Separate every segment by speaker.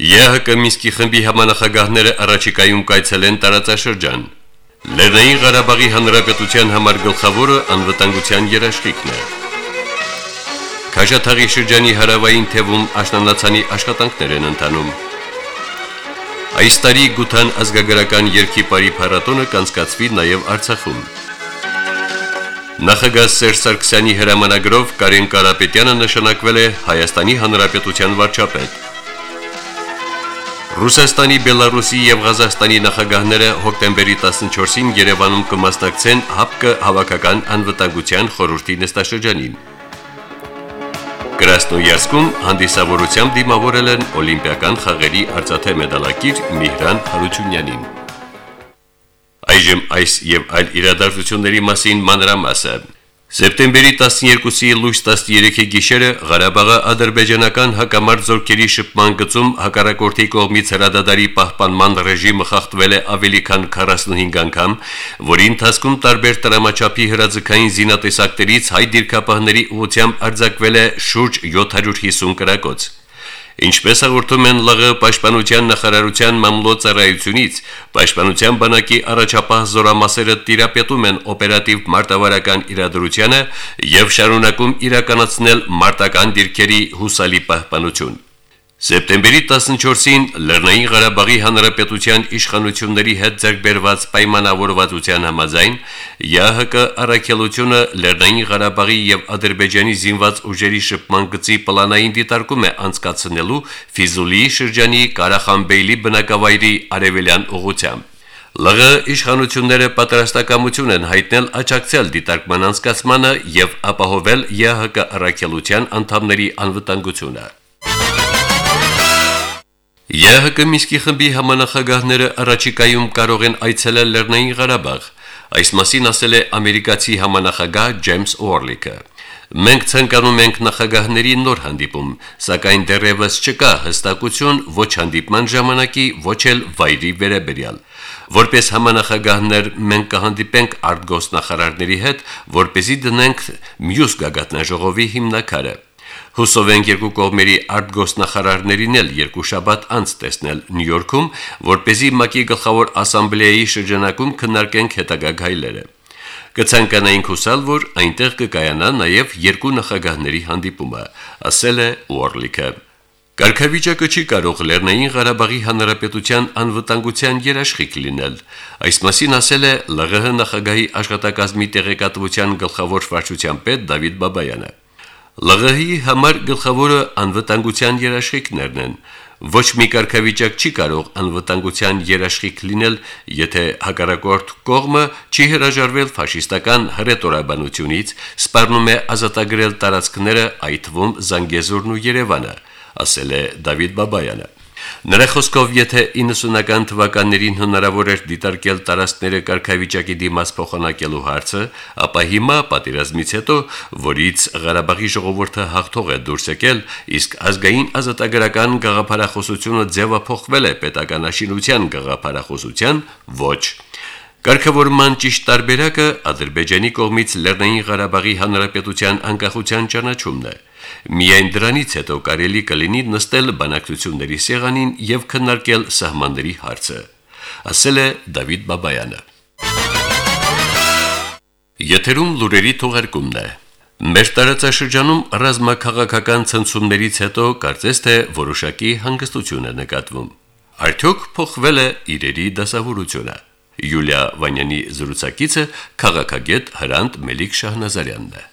Speaker 1: ԵՀԿ Մինսկի խմբի համանախագահները առաջիկայում կայցելեն տարածաշրջան։ Լեռնային Ղարաբաղի Հանրապետության համար գլխավորը անվտանգության երաշխիքն է։ Քաշաթաղի շրջանի հարավային թևում աշնանացանի աշխատանքներ են ընթանում։ Այս տարի Գութան ազգագրական երկի բարի փառատոնը կանցկացվի նաև Արցախում։ Նախագահ Սերժ Սարգսյանի հրամանագրով Կարեն Կարապետյանը նշանակվել է Հայաստանի Հանրապետության վարչապետ։ Ռուսաստանի, Բելարուսի եւ Ղազախստանի նախագահները հոկտեմբերի 14-ին Երևանում կմասնակցեն ՀԱՊԿ հավաքական անվտանգության խորհրդի նստաշրջանին։ Կրասնոյարսկում հանդիսավորությամբ դիմավորել են Օլիմպիական խաղերի արծաթե մեդալակիր Միհրան Հարությունյանին։ Այժմ այս եւ այլ իրադարձությունների մասին մանրամասը։ Սեպտեմբերի 12-ի լույս 13-ի գիշերը Ղարաբաղի ադրբեջանական հակամարտ զորքերի շփման գծում հակառակորդի կողմից հրադադարի պահպանման ռեժիմը խախտվել է ավելի քան 45 անգամ, որի ընթացքում տարբեր տրամաչափի հրաձգային զինատեսակներից հայ դիրքապահների ուղությամբ արձակվել է շուրջ 750 կրակոց։ Ինչպես հաղորդում են ԼՂ պաշտպանության նախարարության մամլոյցարայությունից, պաշտպանության բանակի առաջապահ զորամասերը տիրապետում են օպերատիվ մարտավարական իրադրությանը եւ շարունակում իրականացնել մարտական դիրքերի հուսալի պահպանություն։ Սեպտեմբերի 14-ին Լեռնային Ղարաբաղի Հանրապետության իշխանությունների հետ ձեռքբերված պայմանավորվածության համաձայն ՀՀԿ առաքելությունը Լեռնային Ղարաբաղի եւ Ադրբեջանի զինված ուժերի շփման գծի պլանային դիտարկում է անցկացնելու Ֆիզուլիի շրջանի Ղարախանբեյլի բնակավայրի արևելյան ուղությամբ։ ԼՂ իշխանությունները պատրաստակամություն են հայտնել աջակցել դիտարկման անցկացմանը եւ ապահովել ՀՀԿ առաքելության անդամների անվտանգությունը։ ԵՀԿ Միսկի խմբի համանախագահները առաջիկայում կարող են այցելել Լեռնային Ղարաբաղ։ Այս մասին ասել է ամերիկացի համանախագահ Ջեյմս Օրլիկը։ Մենք ցանկանում ենք նախագահների նոր հանդիպում, սակայն դեռևս չկա հստակություն ոչ հանդիպման ժամանակի, ոչ էլ վայրի վերաբերյալ։ Որպես համանախագահներ մենք կհանդիպենք արտգոսնախարարների հետ, որ เป զի դնենք մյուս գագաթնաժողովի հիմնակարը։ Հուսով ենք երկու կողմերի արտգոսնախարարներին էլ երկու շաբաթ անց տեսնել Նյու Յորքում, որ เป զի ՄԱԿ-ի գլխավոր ասամբլեայի շրջանակում քննարկենք հետագա գայլերը։ Կցանկանայինք հուսալ, որ այնտեղ կկայանա նաև երկու նախագահների հանդիպումը, ասել է Ուորլիկը։ Կարգավիճակը չի կարող Լեռնային Ղարաբաղի Հանրապետության անվտանգության երաշխիք լինել։ Այս մասին ասել է ԼՂՀ նախագահի աշխատակազմի տեղեկատվության գլխավոր վարչության պետ Դավիթ Բաբայանը։ ԼՂՀ-ի համար գլխավորը անվտանգության երաշխիքներն են։ Ոչ մի կարգավիճակ չի կարող անվտանգության երաշխիք լինել, եթե հակառակորդ կողմը չի հրաժարվել ֆաշիստական հրետորաբանությունից, սպառնում է ազատագրել տարածքները, այդ թվում Զանգեզուրն ու Երևանը, ասել է Դավիթ Բաբայանը։ Նրա խոսքով, եթե 90-ական թվականներին հնարավոր էր դիտարկել տարածքները կարգավիճակի դիմաց փոխանակելու հարցը, ապա հիմա պատերազմից հետո, որից Ղարաբաղի ժողովուրդը հաղթող է դուրս եկել, իսկ ազգային ազատագրական գաղափարախոսությունը ձևափոխվել է պետականաշինության գաղափարախոսության, ոչ Կարգավորման ճիշտ տարբերակը Ադրբեջանի կողմից Լեռնային Ղարաբաղի Հանրապետության անկախության ճանաչումն է։ Միայն դրանից հետո կարելի կլինի նստել բանակցությունների սեղանին եւ քննարկել սահմանների հարցը, ասել է Դավիթ Բաբայանը։ Եթերում լուրերի թողարկումն է։ Մեր տարածաշրջանում ռազմաքաղաքական ցնցումներից հետո կարծես թե որոշակի հանգստություն է նկատվում։ Արդյոք փոխվել է իրերի դասավորությունը։ Յուլիա Վանյանի զրուցակիցը քաղաքագետ Հրանտ Մելիք Շահնազարյանն է։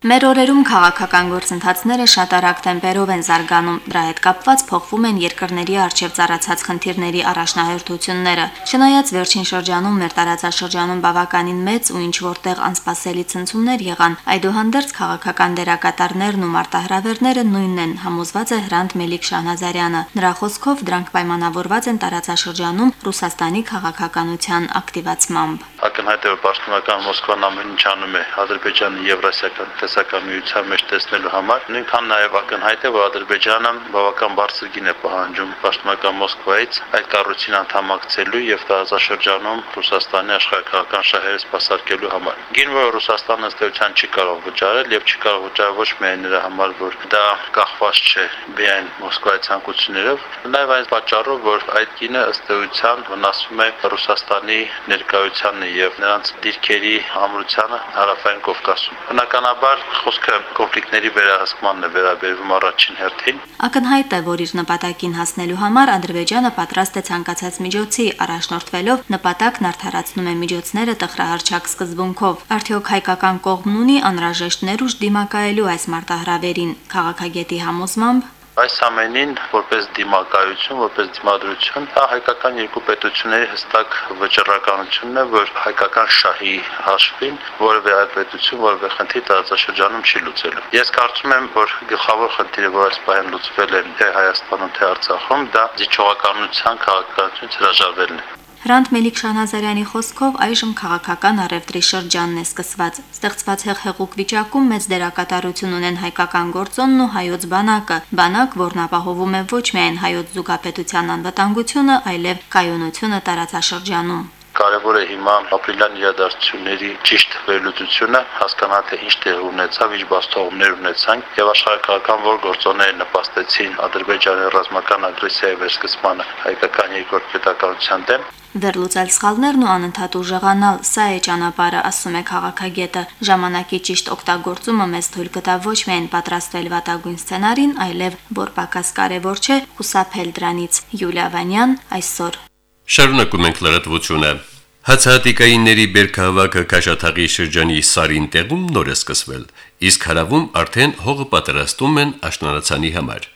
Speaker 2: Մեր օրերում քաղաքական գործընթացները շատ արագ տեմպերով են զարգանում, դրա հետ կապված փոխվում են երկրների արչև ծառացած խնդիրների առաջնահերթությունները։ Չնայած վերջին շրջանում մեր տարածաշրջանում բավականին մեծ ու ինչ որտեղ անսպասելի ցնցումներ եղան, այդուհանդերձ քաղաքական դերակատարներն ու մարտահրավերները նույնն են, համոզված է Հրանտ Մելիք Շահնազարյանը։ Նրա խոսքով դրանք պայմանավորված են տարածաշրջանում Ռուսաստանի քաղաքականության ակտիվացմամբ։
Speaker 3: Ակնհայտ է, որ պաշտոնական Մոսկվան ամեն ինչ անում է Ադրբեջանի Եվրասիական տնտեսական միության մեջ տեսնելու համար։ Նույնքան նաև ակնհայտ է, որ Ադրբեջանը բավական բարձր գին է պահանջում պաշտոնական Մոսկվայից այդ կառույցին անդամակցելու եւ տարածաշրջանում Ռուսաստանի աշխարհական շահերը սպասարկելու համար։ Գին, որ Ռուսաստանը ըստեյության չի կարող վճարել եւ չի կարող վճարել ոչ միայն նրա համար, որ դա կախված չէ միայն Մոսկվայի ցանկություններով, նաեւ այն պատճառով, որ այդ գինը ըստեյության վնասում է Ռուսաստանի ներկայությանը եւ նրանց դիրքերի ամրությանը հարավային Կովկասում։ Բնականաբար խոսքը կոնֆլիկտների վերահսկմանն է վերաբերվում առաջին հերթին։
Speaker 2: Ակնհայտ է, որ իր նպատակին հասնելու համար Ադրբեջանը պատրաստ է ցանկացած միջոցի առաջնորդվելով նպատակն արդարացնում է միջոցները տխրահարճակ սկզբունքով։ Արդյոք հայկական կողմն ունի անհրաժեշտ ներուժ դիմակայելու այս մարտահրավերին։ Քաղաքագետի համոզմամբ
Speaker 3: Այս ամենին որպես դիմակայություն, որպես դիմադրություն, դա հայկական երկու պետությունների հստակ վճռականությունն է, որ հայկական շահի հաշվին որևէ այլ պետություն որևէ խնդիր տարածաշրջանում չի լուծելու։ Ես կարծում եմ, որ գլխավոր խնդիրը, որ այս պահին լուծվել է թե Հայաստանում, թե Արցախում, դա զիջողականության քաղաքականություն հրաժարվելն է։
Speaker 2: Հրանտ Մելիք Շանազարյանի խոսքով այժմ քաղաքական առևտրի շրջանն է սկսված։ Ստեղծված հեղեղուկ վիճակում մեծ դերակատարություն ունեն հայկական գործոնն ու հայոց բանակը, բանակ, որն ապահովում է ոչ միայն հայոց զուգապետության անվտանգությունը, այլև կայունությունը տարածաշրջանում
Speaker 3: կարևոր է հիմա ապրիլյան իրադարձությունների ճիշտ վերլուծությունը, հասկանալ թե ինչ տեղ ունեցավ, ինչ բաստողումներ ունեցան եւ աշխարհական որ գործոններ նպաստեցին Ադրբեջանի ռազմական ագրեսիայի վերսկսմանը հայկական երկրորդ պետականության դեմ
Speaker 2: Վերլուծել սխալներն ու անընդհատ ուժեղանալ, սա է ճանապարհը, ասում է քաղաքագետը։ Ժամանակի ճիշտ օգտագործումը մեզ թույլ կտա ոչ միայն պատրաստվել վատագույն սցենարին, այլև, որ պակաս կարևոր չէ, խուսափել դրանից։ Յուլիա Վանյան այսօր։
Speaker 1: Շարունակում ենք լրատվությունը։ Հացահատիկայինների բերքահավաքը Քաշաթաղի շրջանի Սարին տեղում նոր է սկսվել, իսկ հարավում արդեն հողը պատրաստում են աշնանացանի համար։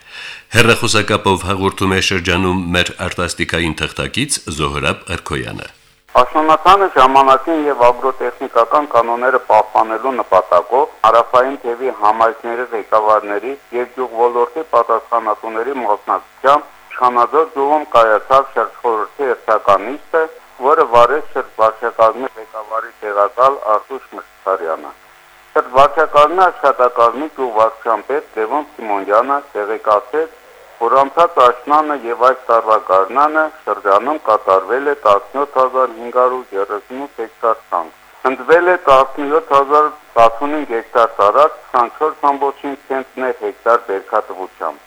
Speaker 1: Հերրախոսակապով հաղորդում է շրջանում մեր արտասթիկային թղթակից Զոհրաբ Արքոյանը։
Speaker 4: Աշնանացանը ժամանակին եւ ագրոտեխնիկական կանոնները պահպանելու նպատակով հարավային թևի համայնքների ղեկավարների եւ գյուղ ոլորտի պատասխանատուների մասնակցությամբ Չանաձոր գյուղում կայացավ շրջխորհրդի երթական նիստը, որը շրջվարչակազմի տեղակալ Արտուշ Մխիթարյանը։ Շրջվարչակազմի աշխատակազմի գյուղվարչության պետ Լևոն Սիմոնյանը տեղեկացրեց, որ անցած աշնանը եւ այս տարվա գարնանը շրջանում կատարվել է 17538 հեկտար ցանք։ Հնդվել է 17065 հեկտար տարած 24.5 ցենտներ հեկտար բերքատվությամբ։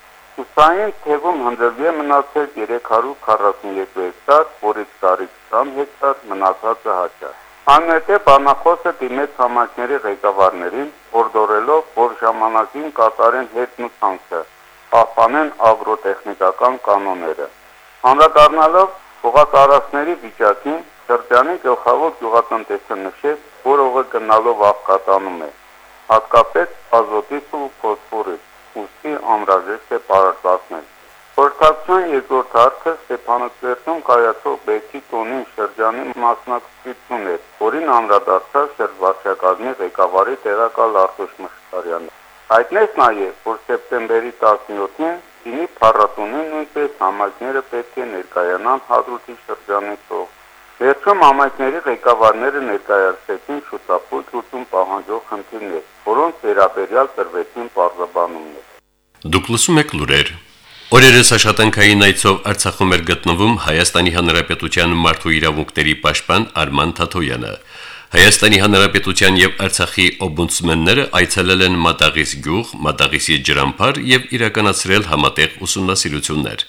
Speaker 4: Ուսային թևում հնդրվի է մնացել 342 հեկտար, որից տարի 20 հեկտար մնացածը հաճա։ Անմետե բանախոսը դիմեց համակների ղեկավարներին, օրդորելով, որ ժամանակին կատարեն հետն ու ցանքը պահպանեն ագրոտեխնիկական կանոնները։ Անդրադառնալով հողատարածքների վիճակին, շրջանի գլխավոր գյուղատնտեսը նշեց, որ ողը գնալով աղքատանում է, հատկապես ազոտից ու ֆոսֆորից, ուստի անհրաժեշտ է պարարտացնել։ Խորհրդակցության երկրորդ հարցը Ստեփանոց-Վերտում կայացող բեկի տոնին շրջանի մասնակցություն էր, որին անդրադարձավ շրջվարչակազմի ղեկավարի տեղակալ Արտուշ Մխիթարյանը։ Հայտնեց նաև, որ սեպտեմբերի 17-ին Դինի փառատոնին նույնպես համայնքները պետք է ներկայանան Հադրութի շրջանի ծով։ Վերջում համայնքների ղեկավարները ներկայացրեցին շուտապույտ լուծում պահանջող խնդիրներ, որոնց վերաբերյալ տրվեցին բարձրաբանումներ։
Speaker 1: Դուք լսում եք լուրեր։ Օրերս աշխատանքային այցով Արցախում էր գտնվում Հայաստանի Հանրապետության մարդու իրավունքների պաշտպան Արման Թաթոյանը։ Հայաստանի Հանրապետության եւ Արցախի օմբուդսմենները այցելել են Մատաղիս գյուղ, Մատաղիսի ջրամբար եւ իրականացրել համատեղ ուսումնասիրություններ։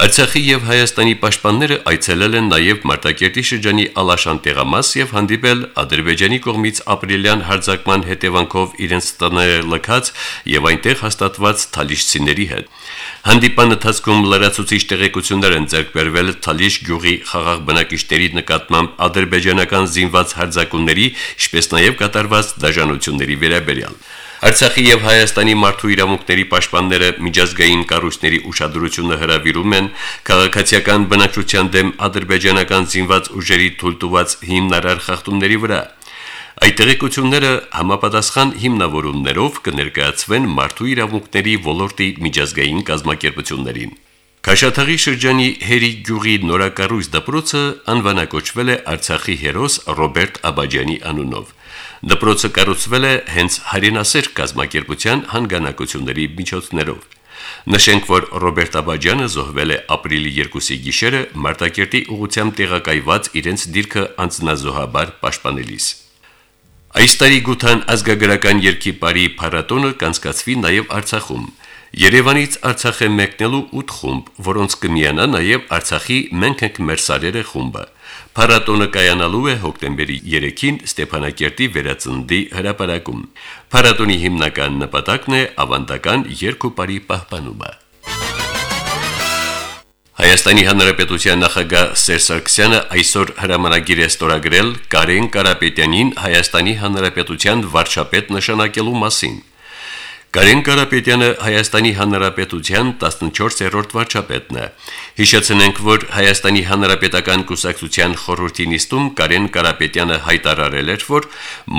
Speaker 1: Արցախի եւ Հայաստանի պաշտպանները այցելել են նաեւ Մարտակերտի շրջանի Ալաշան տեղամաս եւ հանդիպել Ադրբեջանի կողմից ապրիլյան հարձակման հետևանքով իրենց տները լքած եւ այնտեղ հաստատված թալիշցիների հետ։ Հանդիպան ընթացքում լրացուցիչ տեղեկություններ են ձեռք բերվել Թալիշ գյուղի խաղաղ բնակիչների նկատմամբ ադրբեջանական զինված հարձակումների, ինչպես նաեւ կատարված դաշնությունների վերաբերյալ։ Արցախի եւ Հայաստանի մարդու իրավունքների պաշտպանները միջազգային կառույցների ուշադրությունը հրավիրում են. Քաղաքացիական բնակչության դեմ ադրբեջանական զինված ուժերի թույլտված հիմնարար խախտումների վրա։ Այդ տեղեկությունները համապատասխան հիմնավորումներով կներկայացվեն մարդու իրավունքների ոլորտի միջազգային կազմակերպություններին։ Քաշաթաղի շրջանի Հերի գյուղի նորակառույց դպրոցը անվանակոչվել է Արցախի հերոս Ռոբերտ Աբաջյանի անունով։ Դպրոցը կառուցվել է հենց հայրենասեր կազմակերպության հանգանակությունների միջոցներով։ Նշենք, որ Ռոբերտ Աբաջյանը զոհվել է ապրիլի 2-ի գիշերը Մարտակերտի ուղությամբ տեղակայված իրենց դիրքը անձնազոհաբար պաշտպանելիս։ Այս տարի Գութան ազգագրական երկի բարի փառատոնը կանցկացվի նաև Արցախում։ Երևանից Արցախ է մեկնելու 8 խումբ, որոնց կմիանա նաև Արցախի Մենք ենք մեր սարերը խումբը։ Փառատոնը կայանալու է հոկտեմբերի 3-ին Ստեփանակերտի վերածնդի հրապարակում։ Փառատոնի հիմնական նպատակն է ավանդական երկուպարի պահպանումը։ Հայաստանի Հանրապետության նախագահ Սերժ Սարգսյանը այսօր հրամանագիր է ստորագրել Կարեն Կարապետյանին Հայաստանի Հանրապետության վարչապետ նշանակելու մասին։ Կարեն Կարապետյանը Հայաստանի Հանրապետության 14-րդ վարչապետն է։ Հիշեցնենք, որ Հայաստանի Հանրապետական կուսակցության խորհրդի նիստում Կարեն Կարապետյանը հայտարարել էր, որ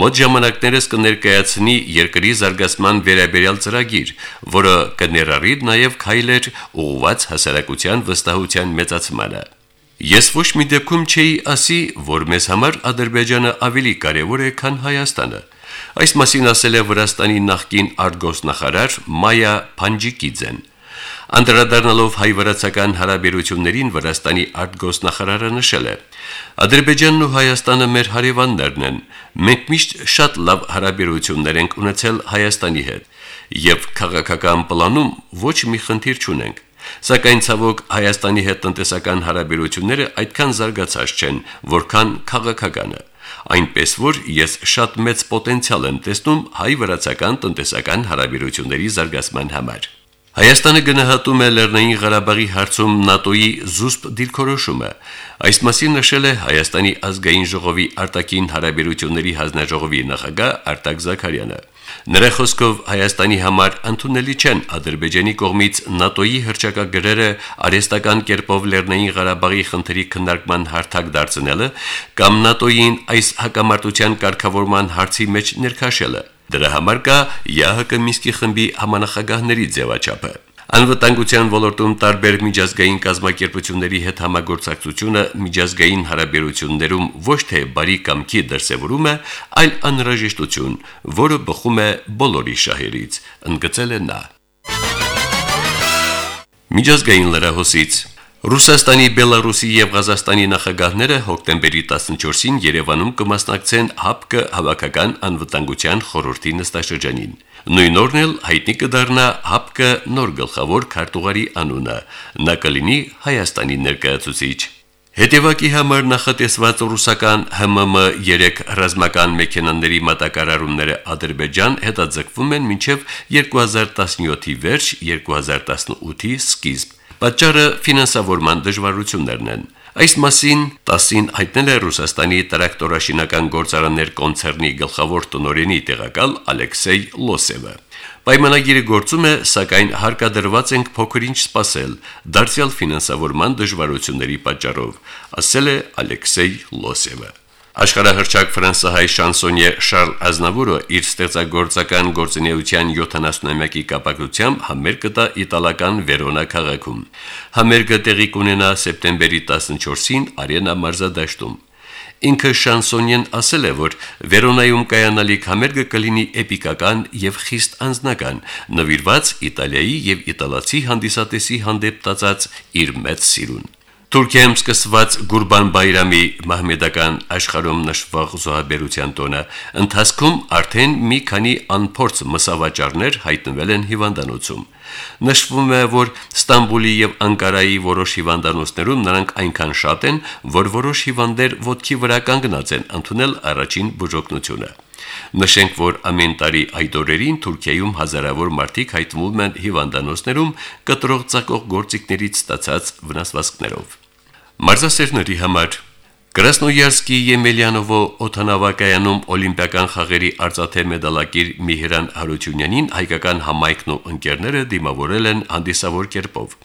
Speaker 1: մոտ ժամանակներս կներկայացնի երկրի զարգացման վերաբերյալ ծրագիր, որը կներառի նաև քայլեր ուղղված հասարակության վստահության մեծացմանը։ Ես ոչ մի դեպքում չէի ասի, որ մեզ համար Ադրբեջանը ավելի կարևոր է, քան Հայաստանը։ Այս մասին ասել է Վրաստանի նախկին արտգոսնախարար Մայա Փանջիկիձեն։ Անդրադառնալով հայ-վրացական հարաբերություններին Վրաստանի արտգոսնախարարը նշել է. Ադրբեջանն ու Հայաստանը մեր հարևաններն են։ Մենք միշտ շատ լավ հարաբերություններ ենք ունեցել Հայաստանի հետ եւ քաղաքական պլանում ոչ մի խնդիր չունենք։ Սակայն ցավոք Հայաստանի հետ տնտեսական հարաբերությունները այդքան զարգացած չեն, որքան քաղաքականը այնպես որ ես շատ մեծ պոտենցիալ եմ տեսնում հայ-վրացական տնտեսական հարաբերությունների զարգացման համար։ Հայաստանը գնահատում է Լեռնային Ղարաբաղի հարցում ՆԱՏՕ-ի զուսպ դիրքորոշումը։ Այս մասին նշել է Հայաստանի ազգային ժողովի արտաքին հարաբերությունների հանձնաժողովի նախագահ Արտակ Զաքարյանը։ Նրա խոսքով Հայաստանի համար ընդունելի չեն Ադրբեջանի կողմից ՆԱՏՕ-ի հրճակագրերը արեստական կերպով Լեռնային Ղարաբաղի խնդրի քննարկման հարթակ դարձնելը կամ ՆԱՏՕ-ին այս հակամարտության կարգավորման հարցի մեջ ներքաշելը։ Դրա համար կա ՀՀԿ Միսկի խմբի համանախագահների ձևաչափը։ Անվտանգության ոլորտում տարբեր միջազգային կազմակերպությունների հետ համագործակցությունը միջազգային հարաբերություններում ոչ թե բարի կամքի դրսևորում է, այլ անհրաժեշտություն, որը բխում է բոլորի շահերից, ընդգծել է նա։ Միջազգային լրահոսից Ռուսաստանի, Բելարուսի եւ Ղազախստանի նախագահները հոկտեմբերի 14-ին Երևանում կմասնակցեն ՀԱՊԿ հավաքական անվտանգության խորհրդի նստաշրջանին։ Նույն օրն էլ հայտնի կդառնա ՀԱՊԿ նոր գլխավոր քարտուղարի անունը։ Նա կլինի Հայաստանի ներկայացուցիչ։ Հետևակի համար նախատեսված ռուսական ՀՄՄ 3 ռազմական մեքենաների մատակարարումները Ադրբեջան հետաձգվում են մինչև 2017-ի վերջ 2018-ի սկիզբ Պատճառը ֆինանսավորման դժվարություններն են։ Այս մասին 10-ին հայտնել է Ռուսաստանի տրակտորաշինական գործարաններ կոնցերնի գլխավոր տնօրենի տեղակալ Ալեքսեյ Լոսևը։ Պայմանագիրը գործում է, սակայն հարկադրված ենք փոքրինչ սпасել դարձյալ ֆինանսավորման դժվարությունների պատճառով, ասել է Ալեքսեյ Լոսևը։ Աշխարհահռչակ ֆրանսահայ շանսոնյե Շարլ Ազնավուրը իր ստեղծագործական գործունեության 70-ամյակի կապակցությամբ համեր կտա իտալական Վերոնա քաղաքում։ Համերգը տեղի կունենա սեպտեմբերի 14-ին Արենա մարզադաշտում։ Ինքը շանսոնյեն ասել է, որ Վերոնայում կայանալիք համերգը կլինի էպիկական եւ խիստ անձնական, նվիրված Իտալիայի եւ իտալացի հանդիսատեսի հանդեպ տածած իր մեծ սիրուն։ Թուրքիայում սկսված Գուրբան Բայրամի մահմեդական աշխարհում նշվող զոհաբերության տոնը ընթացքում արդեն մի քանի անփորձ մսավաճառներ հայտնվել են հիվանդանոցում։ Նշվում է, որ Ստամբուլի եւ Անկարայի որոշ հիվանդանոցներում նրանք այնքան շատ են, որ որոշ հիվանդներ ոտքի վրա կանգնած են ընդունել առաջին բուժօգնությունը։ Նշենք, որ ամեն տարի այդ օրերին Թուրքիայում հազարավոր մարդիկ հայտնվում են հիվանդանոցներում կտրող ցակող գործիքներից ստացած վնասվածքներով։ Մարզասերների համար Կրասնոյարսկի Եմելյանովո օթանավակայանում օլիմպիական խաղերի արծաթե մեդալակիր Միհրան Հարությունյանին հայկական համայնքն ու ընկերները դիմավորել են հանդիսավոր կերպով։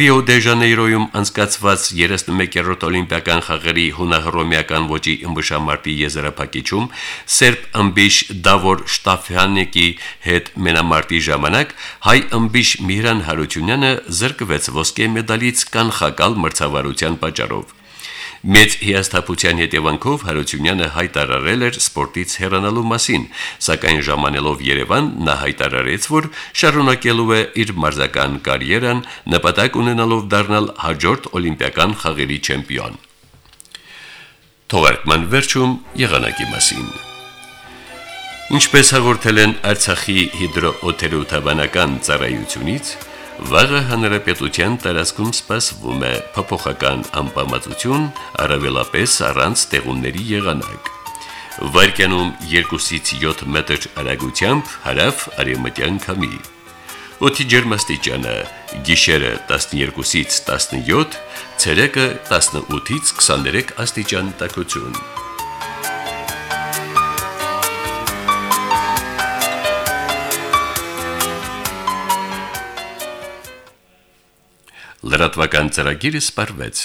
Speaker 1: Ռիո դե Ժանեյրոյում անցկացված 31-րդ օլիմպիական խաղերի հունահռոմեական ոճի ըմբշամարտի եզրափակիչում սերբ ըմբիշ Դավոր Շտաֆյանեկի հետ մենամարտի ժամանակ հայ ըմբիշ Միհրան Հարությունյանը զրկվեց ոսկե մեդալից կանխակալ մրցավարության պատճառով։ Մեծ հիասթափության հետևանքով Հարությունյանը հայտարարել էր սպորտից հեռանալու մասին, սակայն ժամանելով Երևան նա հայտարարեց, որ շարունակելու է իր մարզական կարիերան, նպատակ ունենալով դառնալ հաջորդ օլիմպիական խաղերի չեմպիոն։ Թողարկման վերջում եղանակի մասին։ Ինչպես հաղորդել են Արցախի հիդրոօթերոթաբանական ծառայությունից, Վաղը հանրապետության տարածքում սպասվում է փոփոխական անբավարարություն, առավելապես առանց տեղումների եղանակ։ Վարկյանում 2-ից 7 մետր արագությամբ հարավ արևմտյան քամի։ Օդի ջերմաստիճանը՝ գիշերը 12-ից 17, ցերեկը 18-ից 23 աստիճան տաքություն։ Լրատվական ծրագիրը սպարվեց։